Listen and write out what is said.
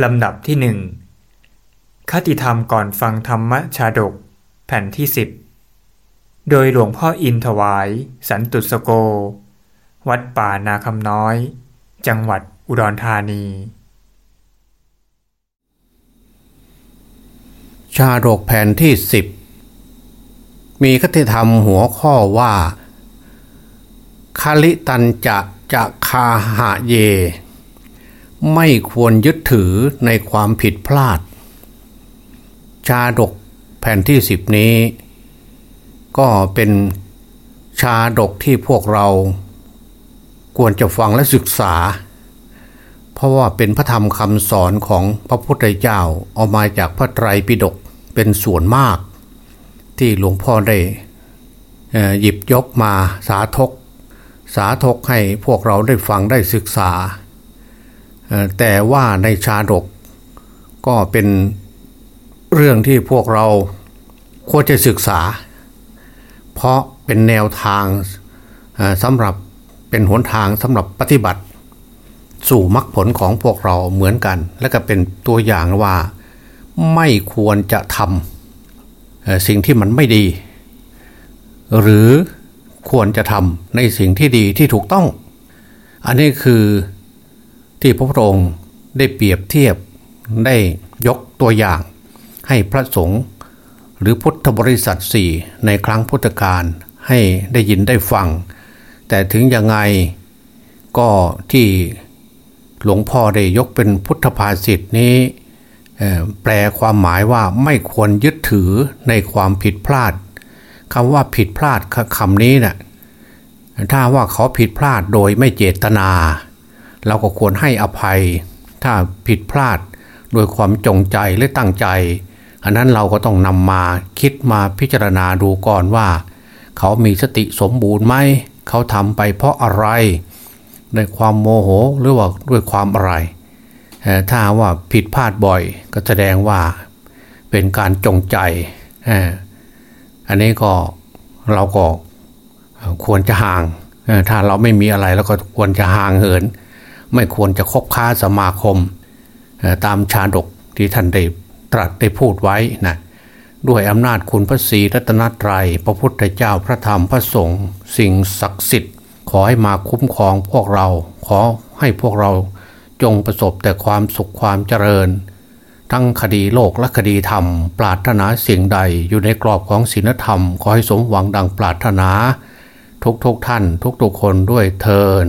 ลำดับที่หนึ่งคติธรรมก่อนฟังธรรมชาดก แผ่นที่สิบโดยหลวงพ่ออินถวาย สันตุสโก วัดป่านาคำน้อย จังหวัดอุดรธานี ชาดกแผ่นที่สิบมีคติธรรมหัวข้อว่าคาลิตันจะจะคาหะเย ไม่ควรยึดถือในความผิดพลาด ชาดกแผ่นที่สิบนี้ ก็เป็นชาดกที่พวกเราควรจะฟังและศึกษา เพราะว่าเป็นพระธรรมคำสอนของพระพุทธเจ้าเอามาจากพระไตรปิฎกเป็นส่วนมาก ที่หลวงพ่อได้หยิบยกมาสาธก สาธกให้พวกเราได้ฟังได้ศึกษา แต่ว่าในชาดกก็เป็นเรื่องที่พวกเราควรจะศึกษา เพราะเป็นแนวทางสำหรับเป็นหนทางสำหรับปฏิบัติ สู่มรรคผลของพวกเราเหมือนกัน และก็เป็นตัวอย่างว่าไม่ควรจะทำสิ่งที่มันไม่ดี หรือควรจะทำในสิ่งที่ดีที่ถูกต้อง อันนี้คือ ที่พระพุทธองค์ได้เปรียบเทียบได้ยกตัวอย่าง ให้พระสงฆ์หรือพุทธบริษัทสี่ในครั้งพุทธกาลให้ได้ยินได้ฟัง แต่ถึงยังไงก็ที่หลวงพ่อได้ยกเป็นพุทธภาษิตนี้แปลความหมายว่าไม่ควรยึดถือในความผิดพลาดคำว่าผิดพลาดคำนี้นะ่ะถ้าว่าเขาผิดพลาดโดยไม่เจตนา เราก็ควรให้อภัย ถ้าผิดพลาดโดยความจงใจหรือตั้งใจ อันนั้นเราก็ต้องนำมาคิดมาพิจารณาดูก่อนว่า เขามีสติสมบูรณ์ไหมเขาทำไปเพราะอะไรด้วยความโมโหหรือว่าด้วยความอะไรถ้าว่าผิดพลาดบ่อยก็แสดงว่าเป็นการจงใจ อันนี้ก็เราก็ควรจะห่าง ถ้าเราไม่มีอะไรแล้วก็ควรจะห่างเหิน ไม่ควรจะคบค้าสมาคม ตามชาดกที่ท่านได้ตรัสได้พูดไว้นะด้วยอำนาจคุณพระศรีรัตนตรัย พระพุทธเจ้าพระธรรมพระสงฆ์สิ่งศักดิ์สิทธิ์ ขอให้มาคุ้มครองพวกเรา ขอให้พวกเราจงประสบแต่ความสุขความเจริญ ทั้งคดีโลกและคดีธรรม ปรารถนาสิ่งใดอยู่ในกรอบของศีลธรรม ขอให้สมหวังดังปรารถนา ทุกๆทท่าน ทุกๆคนด้วยเทิน